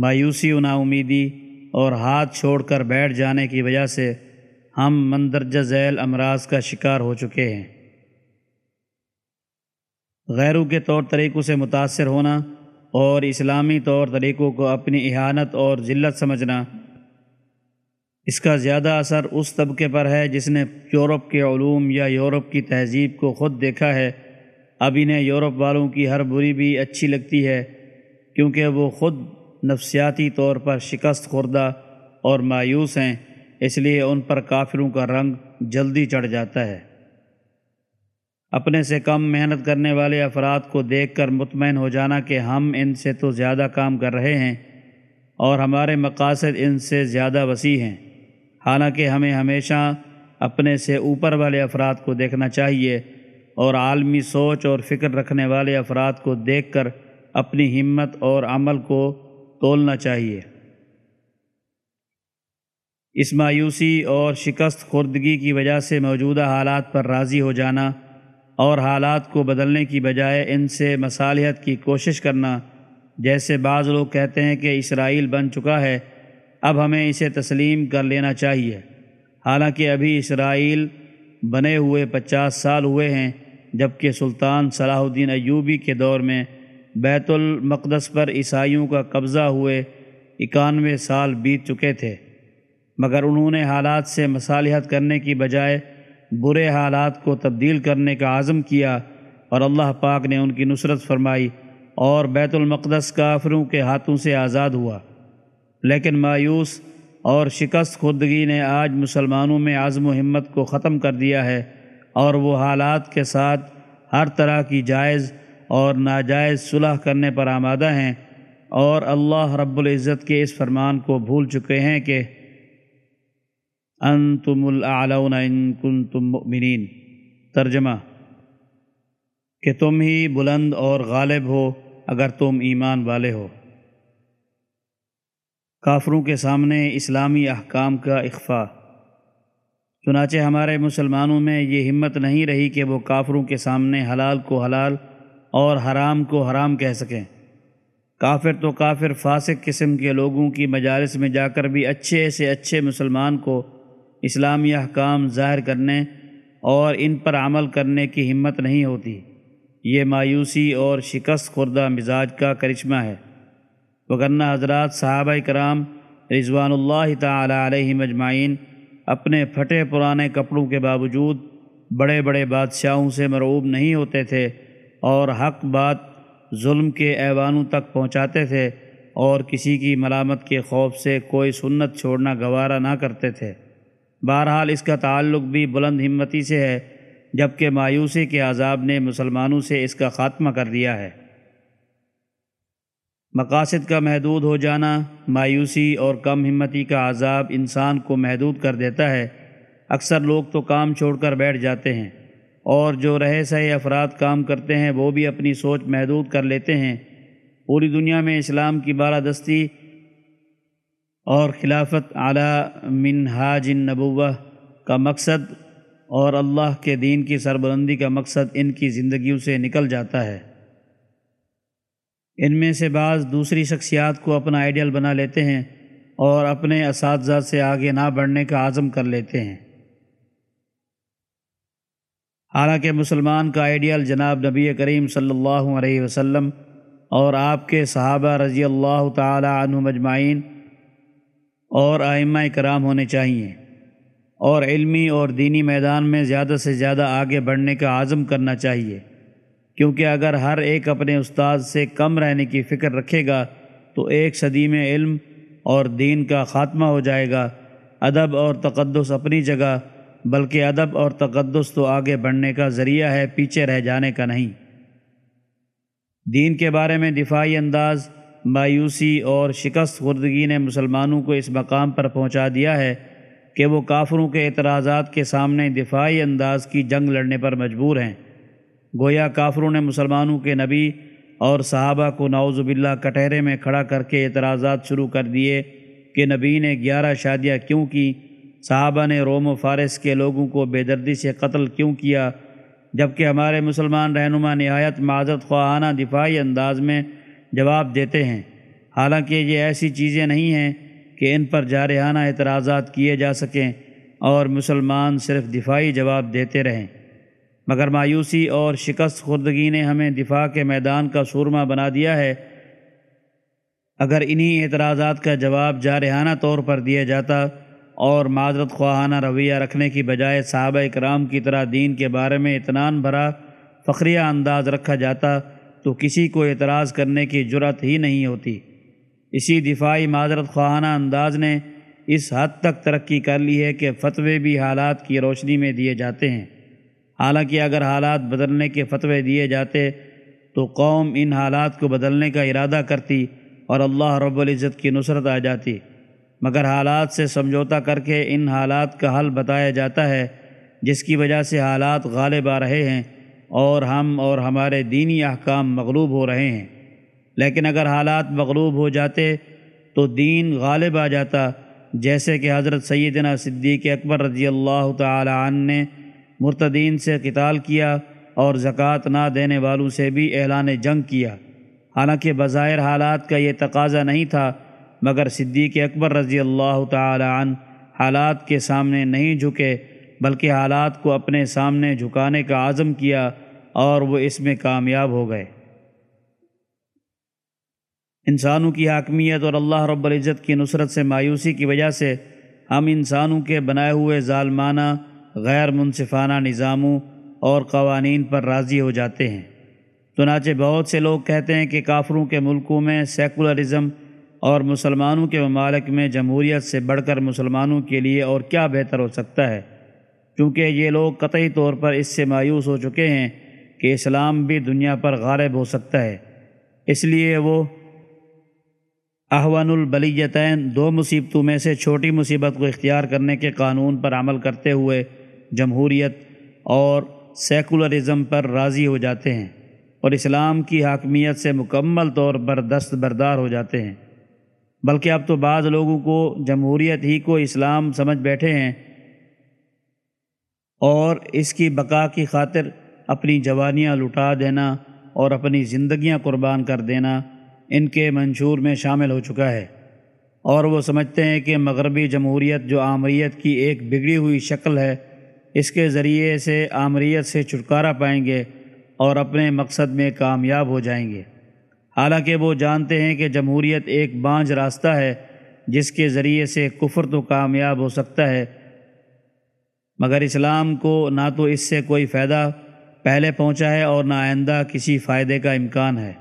مایوسی و امیدی اور ہاتھ چھوڑ کر بیٹھ جانے کی وجہ سے ہم مندرجہ ذیل امراض کا شکار ہو چکے ہیں۔ غیروں کے طور طریقوں سے متاثر ہونا اور اسلامی طور طریقوں کو اپنی احانت اور ذلت سمجھنا اس کا زیادہ اثر اس طبقے پر ہے جس نے یورپ کے علوم یا یورپ کی تہذیب کو خود دیکھا ہے۔ اب انہیں یورپ والوں کی ہر بری بھی اچھی لگتی ہے کیونکہ وہ خود نفسیاتی طور پر شکست خوردہ اور مایوس ہیں، اس لیے ان پر کافروں کا رنگ جلدی چڑھ جاتا ہے۔ اپنے سے کم محنت کرنے والے افراد کو دیکھ کر مطمئن ہو جانا کہ ہم ان سے تو زیادہ کام کر رہے ہیں اور ہمارے مقاصد ان سے زیادہ وسیع ہیں۔ حالانکہ ہمیں ہمیشہ اپنے سے اوپر والے افراد کو دیکھنا چاہیے اور عالمی سوچ اور فکر رکھنے والے افراد کو دیکھ کر اپنی ہمت اور عمل کو تولنا چاہیے۔ اس مایوسی اور شکست خوردگی کی وجہ سے موجودہ حالات پر راضی ہو جانا اور حالات کو بدلنے کی بجائے ان سے مصالحت کی کوشش کرنا، جیسے بعض لوگ کہتے ہیں کہ اسرائیل بن چکا ہے، اب ہمیں اسے تسلیم کر لینا چاہیے۔ حالانکہ ابھی اسرائیل بنے ہوئے پچاس سال ہوئے ہیں، جبکہ سلطان صلاح الدین ایوبی کے دور میں بیت المقدس پر عیسائیوں کا قبضہ ہوئے اکانوے سال بیت چکے تھے۔ مگر انہوں نے حالات سے مصالحت کرنے کی بجائے برے حالات کو تبدیل کرنے کا عزم کیا اور اللہ پاک نے ان کی نصرت فرمائی اور بیت المقدس کافروں کے ہاتھوں سے آزاد ہوا۔ لیکن مایوس اور شکست خودگی نے آج مسلمانوں میں عزم و ہمت کو ختم کر دیا ہے اور وہ حالات کے ساتھ ہر طرح کی جائز اور ناجائز صلح کرنے پر آمادہ ہیں اور اللہ رب العزت کے اس فرمان کو بھول چکے ہیں کہ انتم الاعلون ان کنتم مؤمنین۔ ترجمہ، کہ تم ہی بلند اور غالب ہو اگر تم ایمان والے ہو۔ کافروں کے سامنے اسلامی احکام کا اخفا چنانچہ ہمارے مسلمانوں میں یہ ہمت نہیں رہی کہ وہ کافروں کے سامنے حلال کو حلال اور حرام کو حرام کہہ سکیں۔ کافر تو کافر فاسق قسم کے لوگوں کی مجالس میں جا کر بھی اچھے سے اچھے مسلمان کو اسلامی احکام ظاہر کرنے اور ان پر عمل کرنے کی ہمت نہیں ہوتی۔ یہ مایوسی اور شکست خوردہ مزاج کا کرشمہ ہے۔ وگرنہ حضرات صحابہ کرام رضوان اللہ تعالی علیہ مجمعین اپنے پھٹے پرانے کپڑوں کے باوجود بڑے بڑے بادشاہوں سے مرعوب نہیں ہوتے تھے اور حق بات ظلم کے ایوانوں تک پہنچاتے تھے اور کسی کی ملامت کے خوف سے کوئی سنت چھوڑنا گوارا نہ کرتے تھے۔ بہرحال اس کا تعلق بھی بلند ہمتی سے ہے، جبکہ مایوسی کے عذاب نے مسلمانوں سے اس کا خاتمہ کر دیا ہے۔ مقاصد کا محدود ہو جانا، مایوسی اور کم ہمتی کا عذاب انسان کو محدود کر دیتا ہے۔ اکثر لوگ تو کام چھوڑ کر بیٹھ جاتے ہیں۔ اور جو رہے سہے افراد کام کرتے ہیں، وہ بھی اپنی سوچ محدود کر لیتے ہیں۔ پوری دنیا میں اسلام کی بالادستی اور خلافت اعلیٰ منہاج النبوہ کا مقصد اور اللہ کے دین کی سربلندی کا مقصد ان کی زندگیوں سے نکل جاتا ہے۔ ان میں سے بعض دوسری شخصیات کو اپنا آئیڈیل بنا لیتے ہیں اور اپنے اساتذہ سے آگے نہ بڑھنے کا عزم کر لیتے ہیں۔ حالانکہ مسلمان کا آئیڈیل جناب نبی کریم صلی اللہ علیہ وسلم اور آپ کے صحابہ رضی اللہ تعالی عنہ مجمعین اور آئمہ کرام ہونے چاہیے اور علمی اور دینی میدان میں زیادہ سے زیادہ آگے بڑھنے کا عزم کرنا چاہیے، کیونکہ اگر ہر ایک اپنے استاد سے کم رہنے کی فکر رکھے گا تو ایک صدی میں علم اور دین کا خاتمہ ہو جائے گا، ادب اور تقدس اپنی جگہ بلکہ ادب اور تقدس تو آگے بڑھنے کا ذریعہ ہے، پیچھے رہ جانے کا نہیں۔ دین کے بارے میں دفاعی انداز، مایوسی اور شکست خوردگی نے مسلمانوں کو اس مقام پر پہنچا دیا ہے کہ وہ کافروں کے اعتراضات کے سامنے دفاعی انداز کی جنگ لڑنے پر مجبور ہیں۔ گویا کافروں نے مسلمانوں کے نبی اور صحابہ کو نعوذ باللہ کٹہرے میں کھڑا کر کے اعتراضات شروع کر دیے کہ نبی نے گیارہ شادیاں کیوں کی؟ صحابہ نے روم و فارس کے لوگوں کو بے دردی سے قتل کیوں کیا؟ جبکہ ہمارے مسلمان رہنما نہایت معذرت خواہانہ دفاعی انداز میں جواب دیتے ہیں۔ حالانکہ یہ ایسی چیزیں نہیں ہیں کہ ان پر جارحانہ اعتراضات کیے جا سکیں اور مسلمان صرف دفاعی جواب دیتے رہیں۔ مگر مایوسی اور شکست خوردگی نے ہمیں دفاع کے میدان کا سورما بنا دیا ہے۔ اگر انہی اعتراضات کا جواب جارحانہ طور پر دیا جاتا اور معذرت خواہانہ رویہ رکھنے کی بجائے صحابہ اکرام کی طرح دین کے بارے میں اطنان بھرا فخریہ انداز رکھا جاتا تو کسی کو اعتراض کرنے کی جرت ہی نہیں ہوتی۔ اسی دفاعی معذرت خواہانہ انداز نے اس حد تک ترقی کر لی ہے کہ فتوے بھی حالات کی روشنی میں دیے جاتے ہیں۔ حالانکہ اگر حالات بدلنے کے فتوے دیے جاتے تو قوم ان حالات کو بدلنے کا ارادہ کرتی اور اللہ رب العزت کی نصرت آ جاتی۔ مگر حالات سے سمجھوتا کر کے ان حالات کا حل بتایا جاتا ہے، جس کی وجہ سے حالات غالب آ رہے ہیں اور ہم اور ہمارے دینی احکام مغلوب ہو رہے ہیں۔ لیکن اگر حالات مغلوب ہو جاتے تو دین غالب آ جاتا، جیسے کہ حضرت سیدنا صدیق اکبر رضی اللہ تعالی عنہ نے مرتدین سے قتال کیا اور زکوٰۃ نہ دینے والوں سے بھی اعلان جنگ کیا۔ حالانکہ بظاہر حالات کا یہ تقاضا نہیں تھا مگر صدیق اکبر رضی اللہ تعالی عنہ حالات کے سامنے نہیں جھکے، بلکہ حالات کو اپنے سامنے جھکانے کا عزم کیا اور وہ اس میں کامیاب ہو گئے۔ انسانوں کی حاکمیت اور اللہ رب العزت کی نصرت سے مایوسی کی وجہ سے ہم انسانوں کے بنائے ہوئے ظالمانہ، غیر منصفانہ نظاموں اور قوانین پر راضی ہو جاتے ہیں۔ چنانچہ بہت سے لوگ کہتے ہیں کہ کافروں کے ملکوں میں سیکولرزم اور مسلمانوں کے ممالک میں جمہوریت سے بڑھ کر مسلمانوں کے لیے اور کیا بہتر ہو سکتا ہے؟ کیونکہ یہ لوگ قطعی طور پر اس سے مایوس ہو چکے ہیں کہ اسلام بھی دنیا پر غالب ہو سکتا ہے۔ اس لیے وہ احوان البلیتین دو مصیبتوں میں سے چھوٹی مصیبت کو اختیار کرنے کے قانون پر عمل کرتے ہوئے جمہوریت اور سیکولرزم پر راضی ہو جاتے ہیں اور اسلام کی حاکمیت سے مکمل طور پر دست بردار ہو جاتے ہیں۔ بلکہ اب تو بعض لوگوں کو جمہوریت ہی کو اسلام سمجھ بیٹھے ہیں اور اس کی بقا کی خاطر اپنی جوانیاں لٹا دینا اور اپنی زندگیاں قربان کر دینا ان کے منشور میں شامل ہو چکا ہے اور وہ سمجھتے ہیں کہ مغربی جمہوریت جو آمریت کی ایک بگڑی ہوئی شکل ہے، اس کے ذریعے سے آمریت سے چھٹکارا پائیں گے اور اپنے مقصد میں کامیاب ہو جائیں گے۔ حالانکہ وہ جانتے ہیں کہ جمہوریت ایک بانج راستہ ہے، جس کے ذریعے سے کفر تو کامیاب ہو سکتا ہے، مگر اسلام کو نہ تو اس سے کوئی فائدہ پہلے پہنچا ہے اور نہ آئندہ کسی فائدے کا امکان ہے۔